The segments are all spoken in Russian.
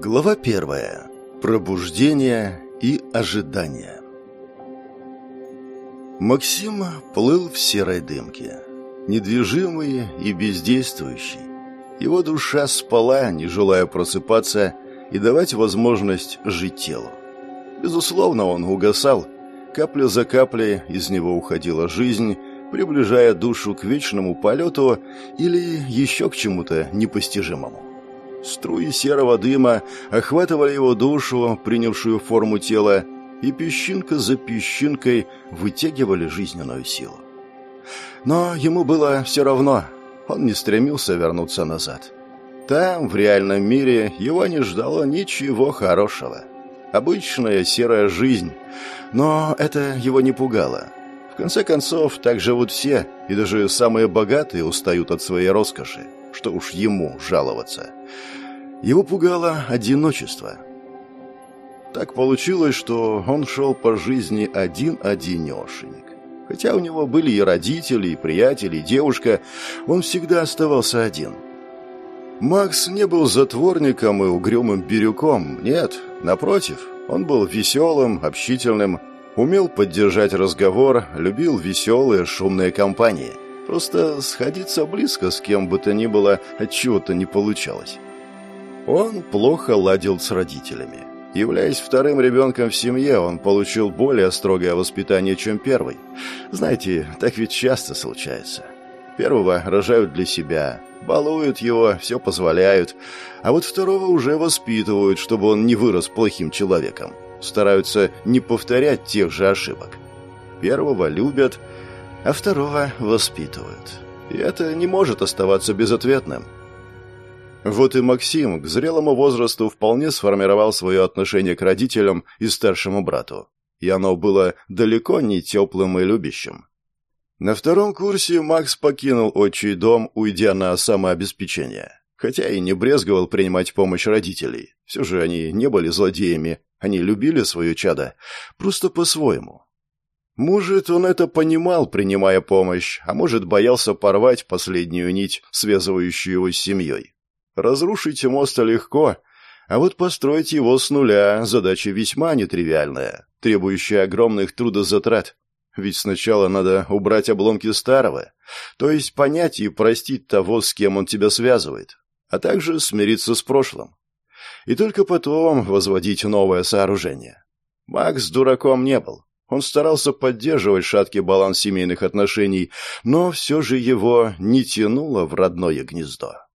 Глава первая. Пробуждение и ожидание. Максим плыл в серой дымке, недвижимый и бездействующий. Его душа спала, не желая просыпаться и давать возможность жить телу. Безусловно, он угасал. Капля за каплей из него уходила жизнь, приближая душу к вечному полету или еще к чему-то непостижимому. Струи серого дыма охватывали его душу, принявшую форму тела, и песчинка за песчинкой вытягивали жизненную силу. Но ему было все равно, он не стремился вернуться назад. Там, в реальном мире, его не ждало ничего хорошего. Обычная серая жизнь, но это его не пугало. В конце концов, так живут все, и даже самые богатые устают от своей роскоши. Что уж ему жаловаться. Его пугало одиночество. Так получилось, что он шел по жизни один-одинешенек. Хотя у него были и родители, и приятели, и девушка, он всегда оставался один. Макс не был затворником и угрюмым бирюком, нет, напротив, он был веселым, общительным, умел поддержать разговор, любил веселые, шумные компании. Просто сходиться близко с кем бы то ни было от чего-то не получалось. Он плохо ладил с родителями. Являясь вторым ребенком в семье, он получил более строгое воспитание, чем первый. Знаете, так ведь часто случается. Первого рожают для себя, балуют его, все позволяют, а вот второго уже воспитывают, чтобы он не вырос плохим человеком. Стараются не повторять тех же ошибок. Первого любят, а второго воспитывают. И это не может оставаться безответным. Вот и Максим к зрелому возрасту вполне сформировал свое отношение к родителям и старшему брату. И оно было далеко не теплым и любящим. На втором курсе Макс покинул отчий дом, уйдя на самообеспечение. Хотя и не брезговал принимать помощь родителей. Все же они не были злодеями, они любили свое чадо, просто по-своему. Может, он это понимал, принимая помощь, а может, боялся порвать последнюю нить, связывающую его с семьей. Разрушить мост легко, а вот построить его с нуля – задача весьма нетривиальная, требующая огромных трудозатрат. Ведь сначала надо убрать обломки старого, то есть понять и простить того, с кем он тебя связывает, а также смириться с прошлым. И только потом возводить новое сооружение. Макс дураком не был. Он старался поддерживать шаткий баланс семейных отношений, но все же его не тянуло в родное гнездо.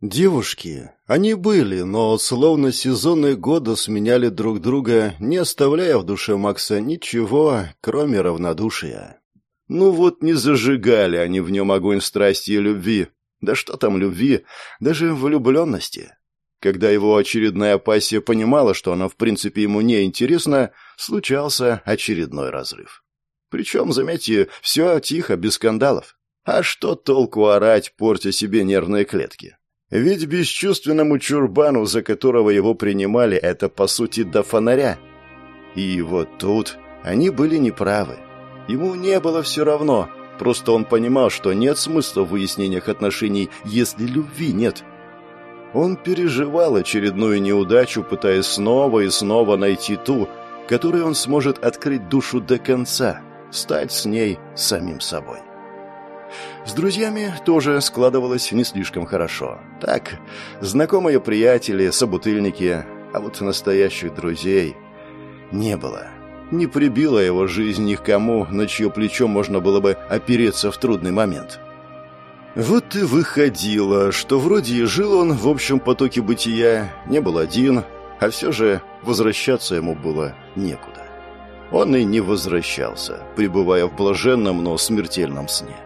Девушки, они были, но словно сезоны года сменяли друг друга, не оставляя в душе Макса ничего, кроме равнодушия. Ну вот не зажигали они в нем огонь страсти и любви. Да что там любви, даже влюбленности. Когда его очередная пассия понимала, что она в принципе ему не интересна, случался очередной разрыв. Причем, заметьте, все тихо, без скандалов. А что толку орать, портя себе нервные клетки? Ведь бесчувственному чурбану, за которого его принимали, это по сути до фонаря. И вот тут они были неправы. Ему не было все равно, просто он понимал, что нет смысла в выяснениях отношений, если любви нет. Он переживал очередную неудачу, пытаясь снова и снова найти ту, которой он сможет открыть душу до конца, стать с ней самим собой. С друзьями тоже складывалось не слишком хорошо. Так, знакомые приятели, собутыльники, а вот настоящих друзей не было. Не прибила его жизнь ни к кому, на чье плечо можно было бы опереться в трудный момент. Вот и выходило, что вроде и жил он в общем потоке бытия, не был один, а все же возвращаться ему было некуда. Он и не возвращался, пребывая в блаженном, но смертельном сне.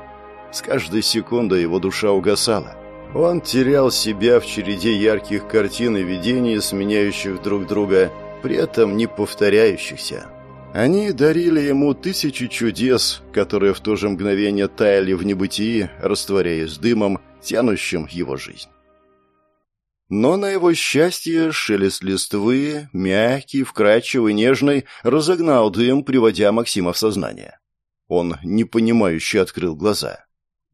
С каждой секундой его душа угасала. Он терял себя в череде ярких картин и видений, сменяющих друг друга, при этом не повторяющихся. Они дарили ему тысячи чудес, которые в то же мгновение таяли в небытии, растворяясь дымом, тянущим его жизнь. Но на его счастье шелест листвы, мягкий, вкрадчивый, нежный, разогнал дым, приводя Максима в сознание. Он непонимающе открыл глаза.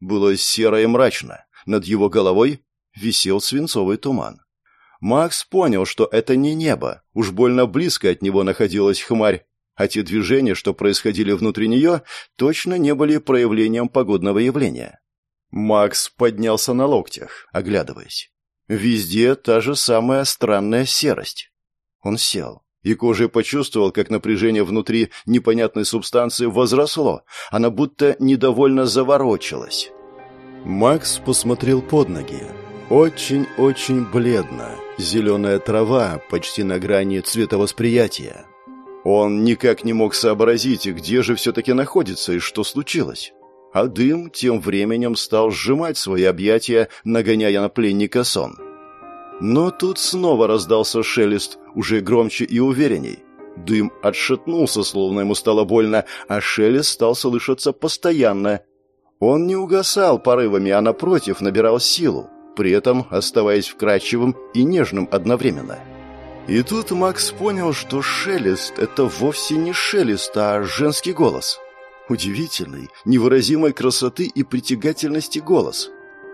Было серо и мрачно. Над его головой висел свинцовый туман. Макс понял, что это не небо, уж больно близко от него находилась хмарь, а те движения, что происходили внутри нее, точно не были проявлением погодного явления. Макс поднялся на локтях, оглядываясь. Везде та же самая странная серость. Он сел и кожей почувствовал, как напряжение внутри непонятной субстанции возросло. Она будто недовольно заворочилась. Макс посмотрел под ноги. Очень-очень бледно. Зеленая трава, почти на грани цветовосприятия. Он никак не мог сообразить, где же все-таки находится и что случилось. А дым тем временем стал сжимать свои объятия, нагоняя на пленника сон. Но тут снова раздался шелест, уже громче и уверенней. Дым отшатнулся, словно ему стало больно, а шелест стал слышаться постоянно. Он не угасал порывами, а напротив набирал силу, при этом оставаясь вкрадчивым и нежным одновременно. И тут Макс понял, что шелест — это вовсе не шелест, а женский голос. Удивительный, невыразимой красоты и притягательности голос.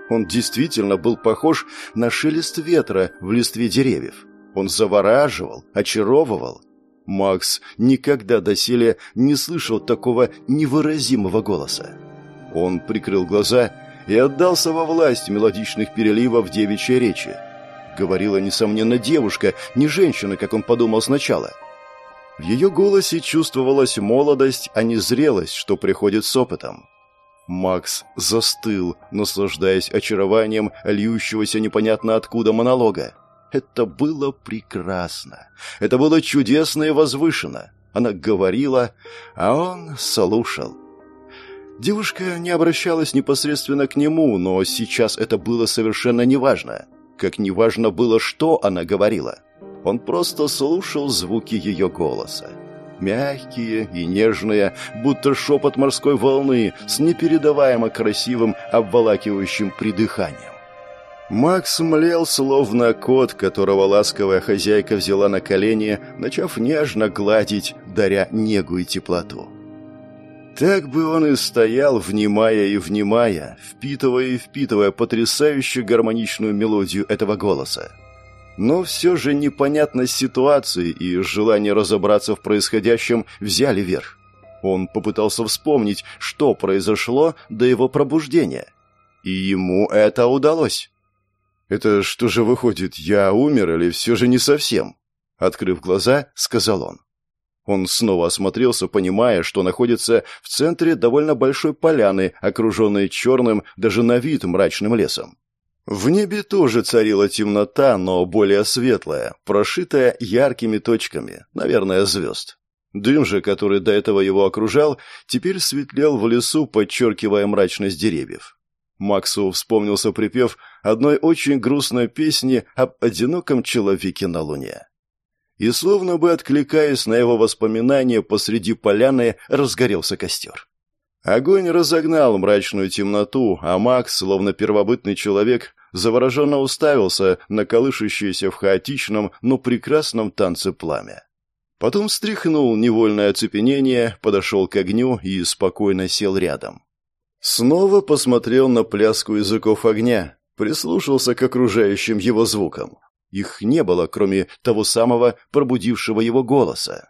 Он действительно был похож на шелест ветра в листве деревьев. Он завораживал, очаровывал. Макс никогда доселе не слышал такого невыразимого голоса. Он прикрыл глаза и отдался во власть мелодичных переливов девичьей речи. Говорила, несомненно, девушка, не женщина, как он подумал сначала. В ее голосе чувствовалась молодость, а не зрелость, что приходит с опытом. Макс застыл, наслаждаясь очарованием льющегося непонятно откуда монолога. Это было прекрасно. Это было чудесно и возвышенно. Она говорила, а он слушал. Девушка не обращалась непосредственно к нему, но сейчас это было совершенно неважно. Как неважно было, что она говорила. Он просто слушал звуки ее голоса. Мягкие и нежные, будто шепот морской волны с непередаваемо красивым обволакивающим придыханием. Макс млел, словно кот, которого ласковая хозяйка взяла на колени, начав нежно гладить, даря негу и теплоту. Так бы он и стоял, внимая и внимая, впитывая и впитывая потрясающе гармоничную мелодию этого голоса. Но все же непонятность ситуации и желание разобраться в происходящем взяли верх. Он попытался вспомнить, что произошло до его пробуждения. И ему это удалось. «Это что же выходит, я умер или все же не совсем?» Открыв глаза, сказал он. Он снова осмотрелся, понимая, что находится в центре довольно большой поляны, окруженной черным, даже на вид мрачным лесом. В небе тоже царила темнота, но более светлая, прошитая яркими точками, наверное, звезд. Дым же, который до этого его окружал, теперь светлел в лесу, подчеркивая мрачность деревьев. Максу вспомнился припев одной очень грустной песни об одиноком человеке на Луне. И словно бы откликаясь на его воспоминания, посреди поляны разгорелся костер. Огонь разогнал мрачную темноту, а Макс, словно первобытный человек, завороженно уставился на колышущееся в хаотичном, но прекрасном танце пламя. Потом стряхнул невольное оцепенение, подошел к огню и спокойно сел рядом. Снова посмотрел на пляску языков огня, прислушался к окружающим его звукам. Их не было, кроме того самого пробудившего его голоса.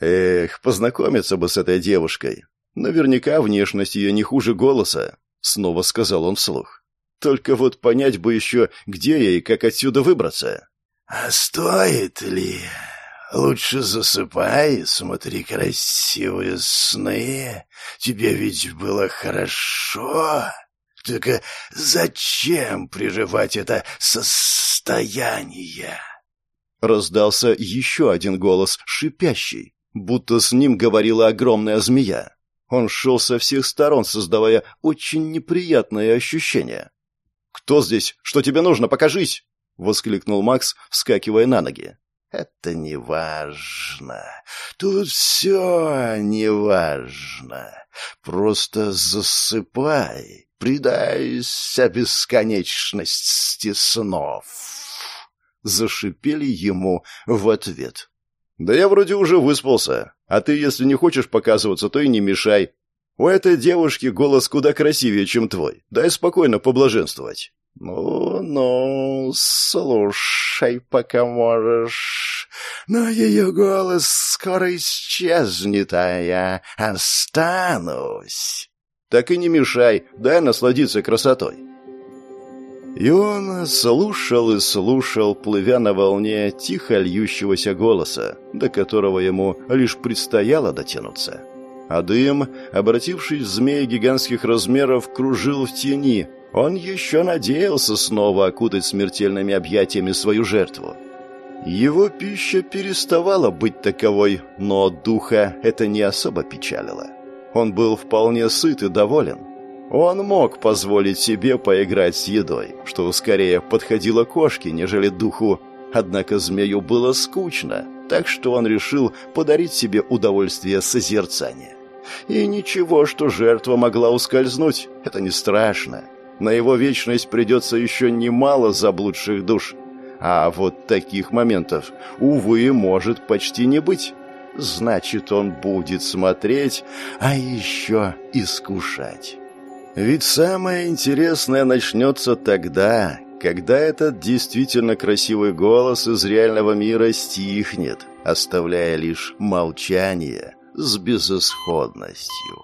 Эх, познакомиться бы с этой девушкой. Наверняка внешность ее не хуже голоса, снова сказал он вслух. Только вот понять бы еще, где я и как отсюда выбраться. А стоит ли? Лучше засыпай, смотри красивые сны. Тебе ведь было хорошо. Только зачем прерывать это состояние? Раздался еще один голос, шипящий, будто с ним говорила огромная змея. Он шел со всех сторон, создавая очень неприятное ощущение. «Кто здесь? Что тебе нужно? Покажись!» — воскликнул Макс, вскакивая на ноги. «Это не важно. Тут все не важно. Просто засыпай, предайся бесконечности снов!» Зашипели ему в ответ. «Да я вроде уже выспался. А ты, если не хочешь показываться, то и не мешай. У этой девушки голос куда красивее, чем твой. Дай спокойно поблаженствовать». «Ну-ну, слушай, пока можешь. Но ее голос скоро исчезнет, а я останусь». «Так и не мешай, дай насладиться красотой». И он слушал и слушал, плывя на волне тихо льющегося голоса, до которого ему лишь предстояло дотянуться. А дым, обратившись в змеи гигантских размеров, кружил в тени. Он еще надеялся снова окутать смертельными объятиями свою жертву. Его пища переставала быть таковой, но духа это не особо печалило. Он был вполне сыт и доволен. Он мог позволить себе поиграть с едой, что скорее подходило кошке, нежели духу. Однако змею было скучно, так что он решил подарить себе удовольствие созерцания. И ничего, что жертва могла ускользнуть, это не страшно. На его вечность придется еще немало заблудших душ. А вот таких моментов, увы, может почти не быть. Значит, он будет смотреть, а еще искушать. Ведь самое интересное начнется тогда, когда этот действительно красивый голос из реального мира стихнет, оставляя лишь молчание с безысходностью.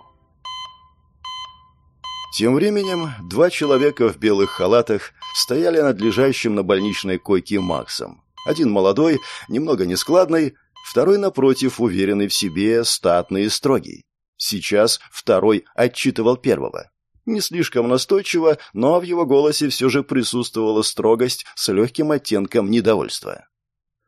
Тем временем два человека в белых халатах стояли над лежащим на больничной койке Максом. Один молодой, немного нескладный, второй, напротив, уверенный в себе, статный и строгий. Сейчас второй отчитывал первого. Не слишком настойчиво, но в его голосе все же присутствовала строгость с легким оттенком недовольства.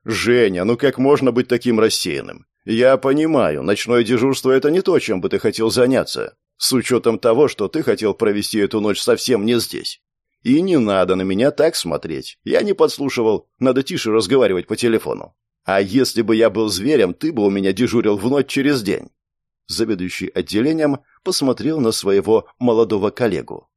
«Женя, ну как можно быть таким рассеянным? Я понимаю, ночное дежурство — это не то, чем бы ты хотел заняться, с учетом того, что ты хотел провести эту ночь совсем не здесь. И не надо на меня так смотреть. Я не подслушивал, надо тише разговаривать по телефону. А если бы я был зверем, ты бы у меня дежурил в ночь через день заведующий отделением, посмотрел на своего молодого коллегу.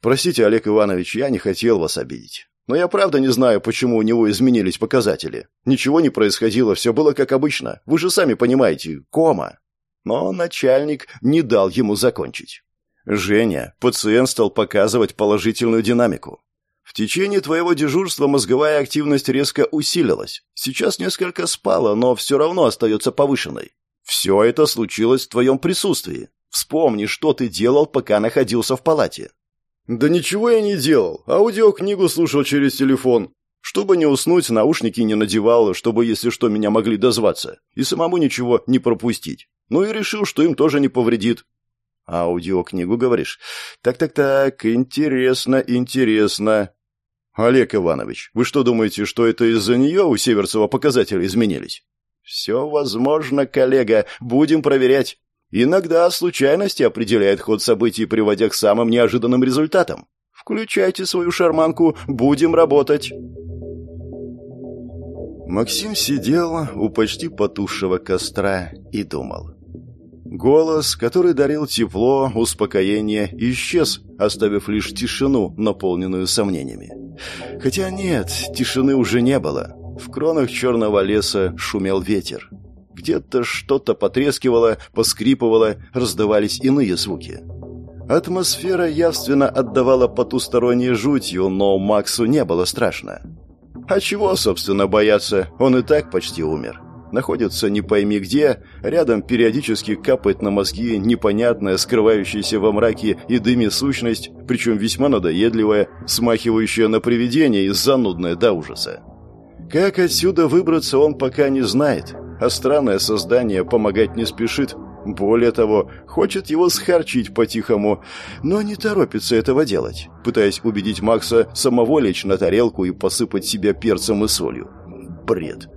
«Простите, Олег Иванович, я не хотел вас обидеть. Но я правда не знаю, почему у него изменились показатели. Ничего не происходило, все было как обычно. Вы же сами понимаете, кома». Но начальник не дал ему закончить. «Женя, пациент стал показывать положительную динамику. В течение твоего дежурства мозговая активность резко усилилась. Сейчас несколько спала, но все равно остается повышенной. Все это случилось в твоем присутствии. Вспомни, что ты делал, пока находился в палате». «Да ничего я не делал. Аудиокнигу слушал через телефон. Чтобы не уснуть, наушники не надевал, чтобы, если что, меня могли дозваться. И самому ничего не пропустить. Ну и решил, что им тоже не повредит». «Аудиокнигу, говоришь? Так-так-так, интересно, интересно». «Олег Иванович, вы что думаете, что это из-за нее у Северцева показатели изменились?» «Все возможно, коллега. Будем проверять. Иногда случайности определяют ход событий, приводя к самым неожиданным результатам. Включайте свою шарманку, будем работать». Максим сидел у почти потухшего костра и думал. Голос, который дарил тепло, успокоение, исчез, оставив лишь тишину, наполненную сомнениями. Хотя нет, тишины уже не было. В кронах черного леса шумел ветер. Где-то что-то потрескивало, поскрипывало, раздавались иные звуки. Атмосфера явственно отдавала потусторонней жутью, но Максу не было страшно. А чего, собственно, бояться? Он и так почти умер. Находится не пойми где, рядом периодически капает на мозги непонятная, скрывающаяся во мраке и дыме сущность, причем весьма надоедливая, смахивающая на привидение и занудная до ужаса. Как отсюда выбраться, он пока не знает, а странное создание помогать не спешит. Более того, хочет его схарчить по-тихому, но не торопится этого делать, пытаясь убедить Макса самого лечь на тарелку и посыпать себя перцем и солью. Бред.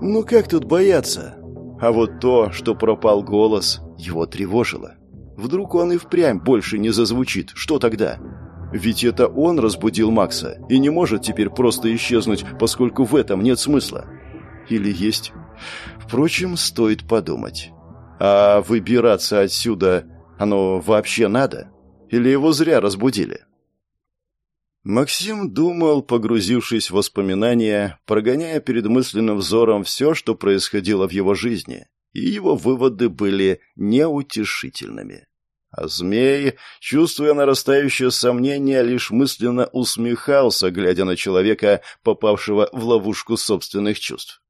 Ну как тут бояться? А вот то, что пропал голос, его тревожило. Вдруг он и впрямь больше не зазвучит, что тогда? Ведь это он разбудил Макса и не может теперь просто исчезнуть, поскольку в этом нет смысла. Или есть? Впрочем, стоит подумать. А выбираться отсюда оно вообще надо? Или его зря разбудили? Максим думал, погрузившись в воспоминания, прогоняя перед мысленным взором все, что происходило в его жизни, и его выводы были неутешительными. А змей, чувствуя нарастающее сомнение, лишь мысленно усмехался, глядя на человека, попавшего в ловушку собственных чувств.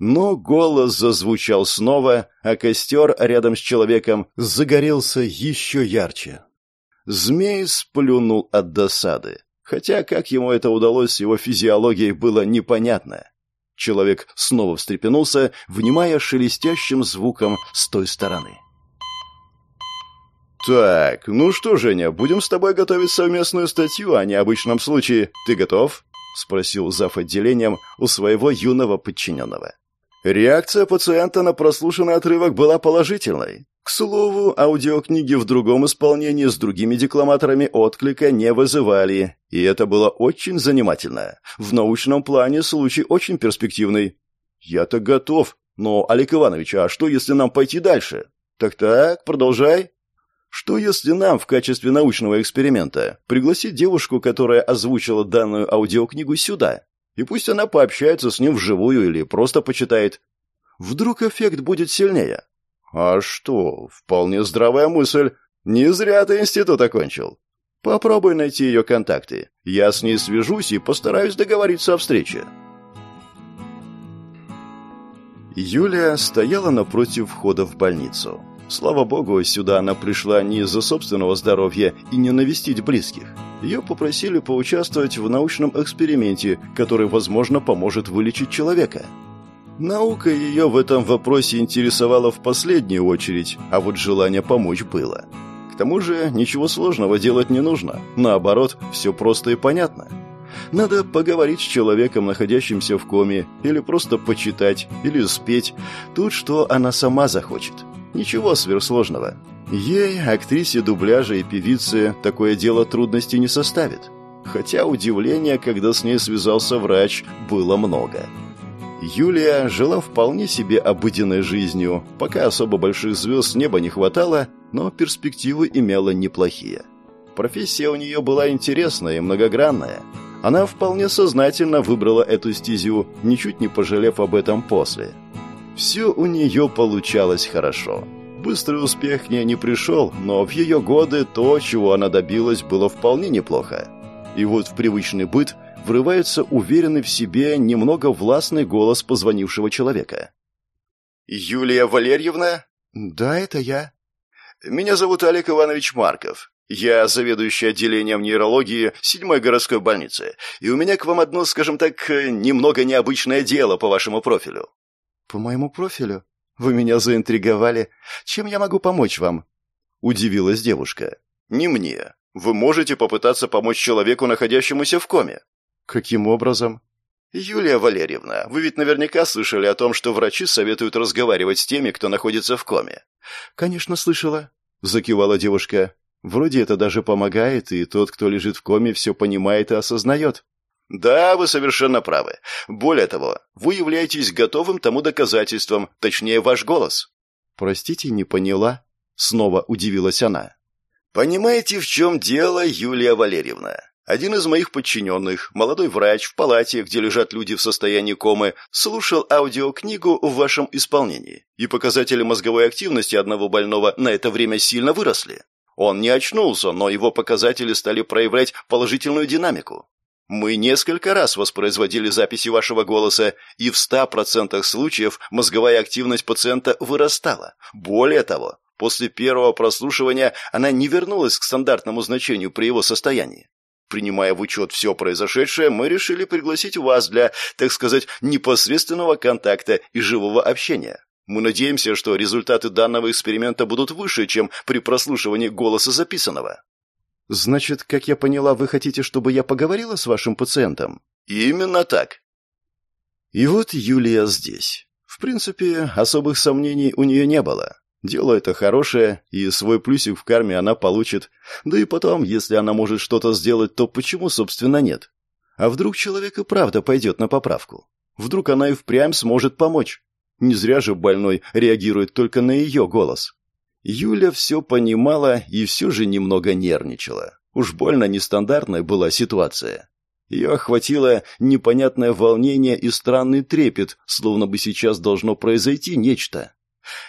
Но голос зазвучал снова, а костер рядом с человеком загорелся еще ярче. Змей сплюнул от досады. Хотя, как ему это удалось его физиологией, было непонятно. Человек снова встрепенулся, внимая шелестящим звуком с той стороны. «Так, ну что, Женя, будем с тобой готовить совместную статью о необычном случае. Ты готов?» — спросил зав. отделением у своего юного подчиненного. Реакция пациента на прослушанный отрывок была положительной. К слову, аудиокниги в другом исполнении с другими декламаторами отклика не вызывали, и это было очень занимательно. В научном плане случай очень перспективный. «Я-то готов. Но, Олег Иванович, а что, если нам пойти дальше?» «Так-так, продолжай». Что если нам в качестве научного эксперимента пригласить девушку, которая озвучила данную аудиокнигу сюда? И пусть она пообщается с ним вживую или просто почитает. Вдруг эффект будет сильнее. А что, вполне здравая мысль. Не зря ты институт окончил. Попробуй найти ее контакты. Я с ней свяжусь и постараюсь договориться о встрече. Юлия стояла напротив входа в больницу. Слава богу, сюда она пришла не из-за собственного здоровья и не навестить близких. Ее попросили поучаствовать в научном эксперименте, который, возможно, поможет вылечить человека. Наука ее в этом вопросе интересовала в последнюю очередь, а вот желание помочь было. К тому же ничего сложного делать не нужно. Наоборот, все просто и понятно. Надо поговорить с человеком, находящимся в коме, или просто почитать, или спеть. Тут что она сама захочет. Ничего сверхсложного. Ей, актрисе дубляжа и певице, такое дело трудностей не составит. Хотя удивления, когда с ней связался врач, было много. Юлия жила вполне себе обыденной жизнью, пока особо больших звезд неба не хватало, но перспективы имела неплохие. Профессия у нее была интересная и многогранная. Она вполне сознательно выбрала эту стезю, ничуть не пожалев об этом после. Все у нее получалось хорошо. Быстрый успех к ней не пришел, но в ее годы то, чего она добилась, было вполне неплохо. И вот в привычный быт врывается уверенный в себе, немного властный голос позвонившего человека. «Юлия Валерьевна?» «Да, это я». «Меня зовут Олег Иванович Марков. Я заведующий отделением нейрологии седьмой городской больницы, и у меня к вам одно, скажем так, немного необычное дело по вашему профилю. «По моему профилю? Вы меня заинтриговали. Чем я могу помочь вам?» Удивилась девушка. «Не мне. Вы можете попытаться помочь человеку, находящемуся в коме». «Каким образом?» «Юлия Валерьевна, вы ведь наверняка слышали о том, что врачи советуют разговаривать с теми, кто находится в коме». «Конечно, слышала», — закивала девушка. «Вроде это даже помогает, и тот, кто лежит в коме, все понимает и осознает». Да, вы совершенно правы. Более того, вы являетесь готовым тому доказательством, точнее, ваш голос. Простите, не поняла. Снова удивилась она. Понимаете, в чем дело, Юлия Валерьевна? Один из моих подчиненных, молодой врач в палате, где лежат люди в состоянии комы, слушал аудиокнигу в вашем исполнении, и показатели мозговой активности одного больного на это время сильно выросли. Он не очнулся, но его показатели стали проявлять положительную динамику. Мы несколько раз воспроизводили записи вашего голоса, и в 100% случаев мозговая активность пациента вырастала. Более того, после первого прослушивания она не вернулась к стандартному значению при его состоянии. Принимая в учет все произошедшее, мы решили пригласить вас для, так сказать, непосредственного контакта и живого общения. Мы надеемся, что результаты данного эксперимента будут выше, чем при прослушивании голоса записанного. «Значит, как я поняла, вы хотите, чтобы я поговорила с вашим пациентом?» «Именно так». И вот Юлия здесь. В принципе, особых сомнений у нее не было. Дело это хорошее, и свой плюсик в карме она получит. Да и потом, если она может что-то сделать, то почему, собственно, нет? А вдруг человек и правда пойдет на поправку? Вдруг она и впрямь сможет помочь? Не зря же больной реагирует только на ее голос. Юля все понимала и все же немного нервничала. Уж больно нестандартная была ситуация. Ее охватило непонятное волнение и странный трепет, словно бы сейчас должно произойти нечто.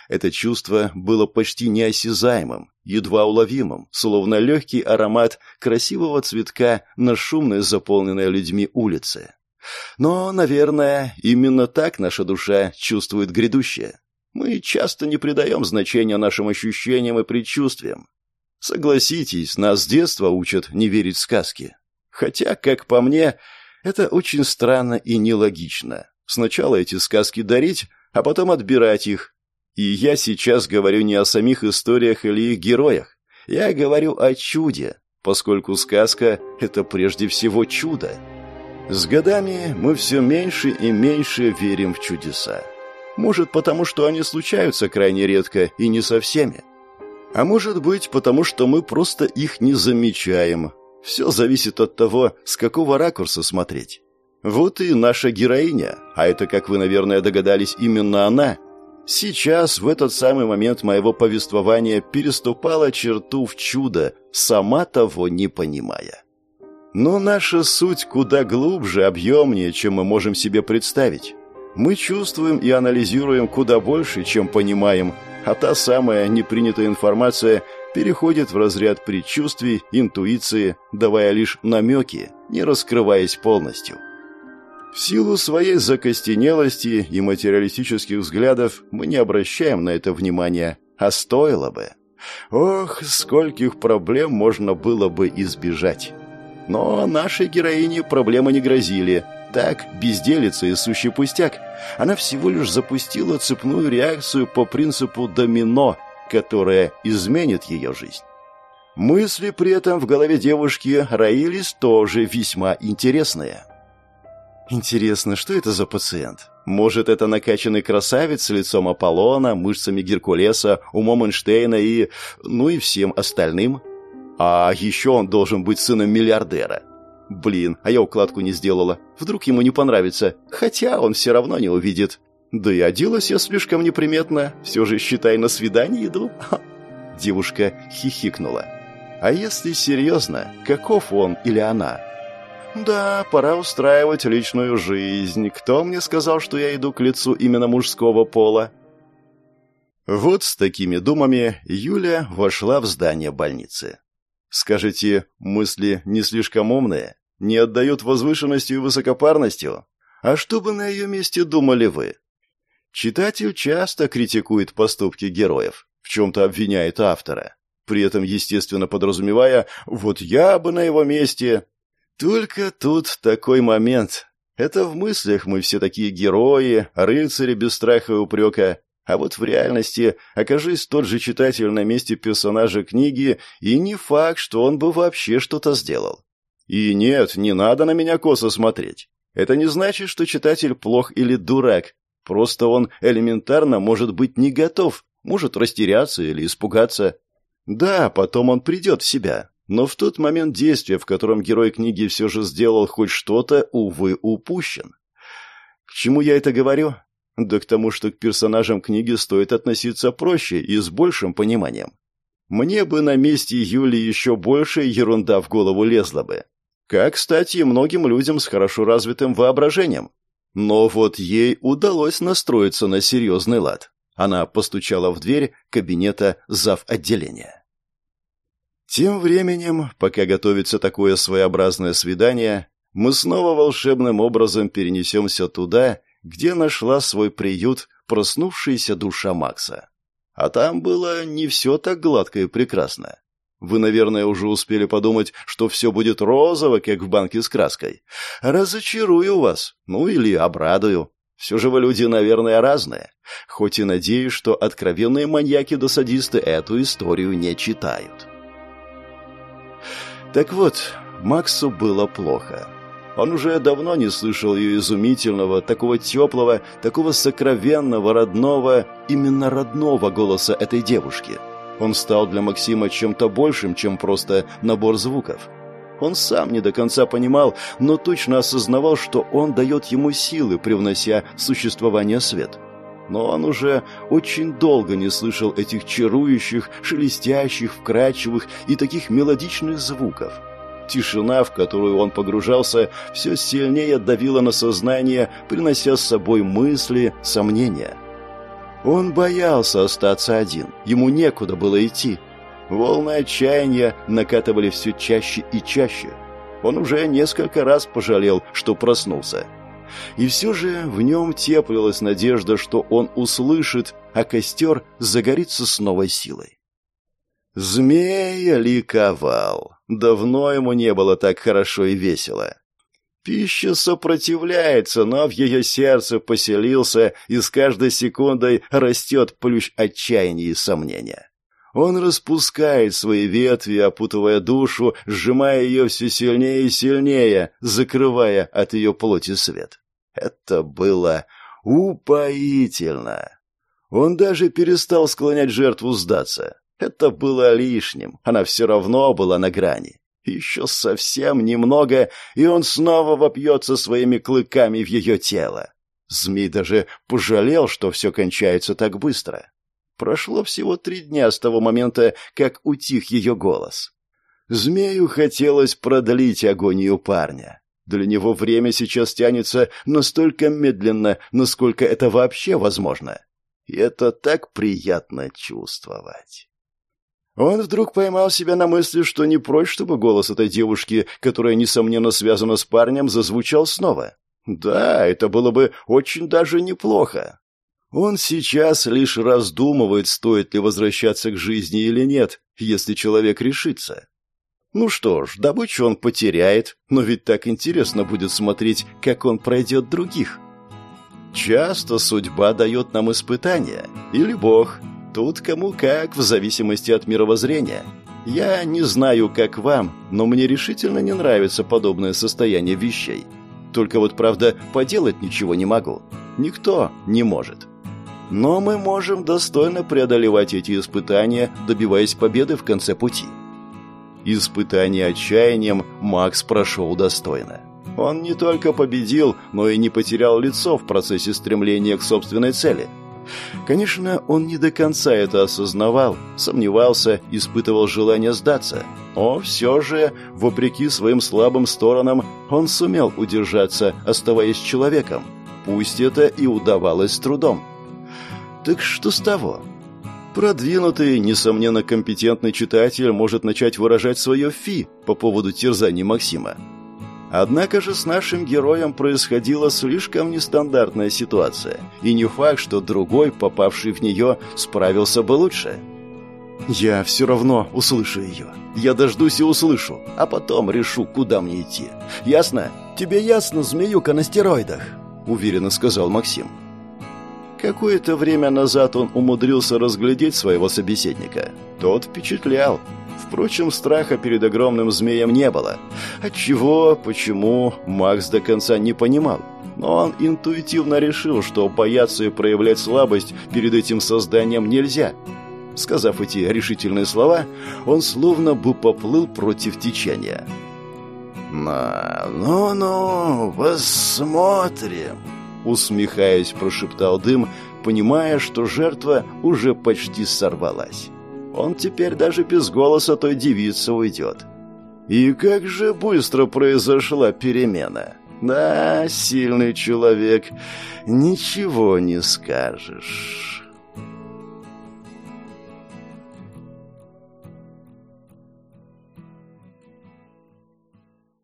Это чувство было почти неосязаемым, едва уловимым, словно легкий аромат красивого цветка на шумной, заполненной людьми улице. Но, наверное, именно так наша душа чувствует грядущее. Мы часто не придаем значения нашим ощущениям и предчувствиям. Согласитесь, нас с детства учат не верить в сказки. Хотя, как по мне, это очень странно и нелогично. Сначала эти сказки дарить, а потом отбирать их. И я сейчас говорю не о самих историях или их героях. Я говорю о чуде, поскольку сказка — это прежде всего чудо. С годами мы все меньше и меньше верим в чудеса. Может, потому что они случаются крайне редко и не со всеми. А может быть, потому что мы просто их не замечаем. Все зависит от того, с какого ракурса смотреть. Вот и наша героиня, а это, как вы, наверное, догадались, именно она, сейчас, в этот самый момент моего повествования, переступала черту в чудо, сама того не понимая. Но наша суть куда глубже, объемнее, чем мы можем себе представить. Мы чувствуем и анализируем куда больше, чем понимаем, а та самая непринятая информация переходит в разряд предчувствий, интуиции, давая лишь намеки, не раскрываясь полностью. В силу своей закостенелости и материалистических взглядов мы не обращаем на это внимания, а стоило бы. Ох, скольких проблем можно было бы избежать. Но нашей героине проблемы не грозили. Так, безделица и сущий пустяк. Она всего лишь запустила цепную реакцию по принципу домино, которая изменит ее жизнь. Мысли при этом в голове девушки роились тоже весьма интересные. Интересно, что это за пациент? Может, это накачанный красавец с лицом Аполлона, мышцами Геркулеса, умом Эйнштейна и... ну и всем остальным? А еще он должен быть сыном миллиардера. Блин, а я укладку не сделала. Вдруг ему не понравится. Хотя он все равно не увидит. Да и оделась я слишком неприметно. Все же, считай, на свидание иду. Девушка хихикнула. А если серьезно, каков он или она? Да, пора устраивать личную жизнь. Кто мне сказал, что я иду к лицу именно мужского пола? Вот с такими думами Юля вошла в здание больницы. Скажите, мысли не слишком умные? Не отдают возвышенностью и высокопарностью? А что бы на ее месте думали вы? Читатель часто критикует поступки героев, в чем-то обвиняет автора, при этом, естественно, подразумевая «вот я бы на его месте». Только тут такой момент. Это в мыслях мы все такие герои, рыцари без страха и упрека, а вот в реальности, окажись тот же читатель на месте персонажа книги, и не факт, что он бы вообще что-то сделал. И нет, не надо на меня косо смотреть. Это не значит, что читатель плох или дурак. Просто он элементарно может быть не готов, может растеряться или испугаться. Да, потом он придет в себя. Но в тот момент действия, в котором герой книги все же сделал хоть что-то, увы, упущен. К чему я это говорю? Да к тому, что к персонажам книги стоит относиться проще и с большим пониманием. Мне бы на месте Юли еще больше ерунда в голову лезла бы. Как, кстати, многим людям с хорошо развитым воображением. Но вот ей удалось настроиться на серьезный лад. Она постучала в дверь кабинета зав. отделения. Тем временем, пока готовится такое своеобразное свидание, мы снова волшебным образом перенесемся туда, где нашла свой приют проснувшаяся душа Макса. А там было не все так гладко и прекрасно. Вы, наверное, уже успели подумать, что все будет розово, как в банке с краской. Разочарую вас, ну или обрадую. Все же вы люди, наверное, разные. Хоть и надеюсь, что откровенные маньяки да садисты эту историю не читают. Так вот, Максу было плохо. Он уже давно не слышал ее изумительного, такого теплого, такого сокровенного, родного, именно родного голоса этой девушки. Он стал для Максима чем-то большим, чем просто набор звуков. Он сам не до конца понимал, но точно осознавал, что он дает ему силы, привнося в существование свет. Но он уже очень долго не слышал этих чарующих, шелестящих, вкрадчивых и таких мелодичных звуков – Тишина, в которую он погружался, все сильнее давила на сознание, принося с собой мысли, сомнения. Он боялся остаться один, ему некуда было идти. Волны отчаяния накатывали все чаще и чаще. Он уже несколько раз пожалел, что проснулся. И все же в нем теплилась надежда, что он услышит, а костер загорится с новой силой. Змея ликовал. Давно ему не было так хорошо и весело. Пища сопротивляется, но в ее сердце поселился и с каждой секундой растет плющ отчаяния и сомнения. Он распускает свои ветви, опутывая душу, сжимая ее все сильнее и сильнее, закрывая от ее плоти свет. Это было упоительно. Он даже перестал склонять жертву сдаться. Это было лишним, она все равно была на грани. Еще совсем немного, и он снова вопьется своими клыками в ее тело. Змей даже пожалел, что все кончается так быстро. Прошло всего три дня с того момента, как утих ее голос. Змею хотелось продлить агонию парня. Для него время сейчас тянется настолько медленно, насколько это вообще возможно. И это так приятно чувствовать. Он вдруг поймал себя на мысли, что не прочь, чтобы голос этой девушки, которая, несомненно, связана с парнем, зазвучал снова. Да, это было бы очень даже неплохо. Он сейчас лишь раздумывает, стоит ли возвращаться к жизни или нет, если человек решится. Ну что ж, добычу он потеряет, но ведь так интересно будет смотреть, как он пройдет других. Часто судьба дает нам испытания, или Бог – Тут кому как, в зависимости от мировоззрения. Я не знаю, как вам, но мне решительно не нравится подобное состояние вещей. Только вот, правда, поделать ничего не могу. Никто не может. Но мы можем достойно преодолевать эти испытания, добиваясь победы в конце пути. Испытание отчаянием Макс прошел достойно. Он не только победил, но и не потерял лицо в процессе стремления к собственной цели – Конечно, он не до конца это осознавал, сомневался, испытывал желание сдаться. Но все же, вопреки своим слабым сторонам, он сумел удержаться, оставаясь человеком. Пусть это и удавалось с трудом. Так что с того? Продвинутый, несомненно компетентный читатель может начать выражать свое «фи» по поводу терзаний Максима. Однако же с нашим героем происходила слишком нестандартная ситуация, и не факт, что другой, попавший в нее, справился бы лучше. «Я все равно услышу ее. Я дождусь и услышу, а потом решу, куда мне идти. Ясно? Тебе ясно, змеюка на стероидах?» – уверенно сказал Максим. Какое-то время назад он умудрился разглядеть своего собеседника. Тот впечатлял. Впрочем, страха перед огромным змеем не было. Отчего, почему, Макс до конца не понимал. Но он интуитивно решил, что бояться и проявлять слабость перед этим созданием нельзя. Сказав эти решительные слова, он словно бы поплыл против течения. «Ну-ну, посмотрим», — усмехаясь, прошептал дым, понимая, что жертва уже почти сорвалась. Он теперь даже без голоса той девицы уйдет. И как же быстро произошла перемена. Да, сильный человек, ничего не скажешь».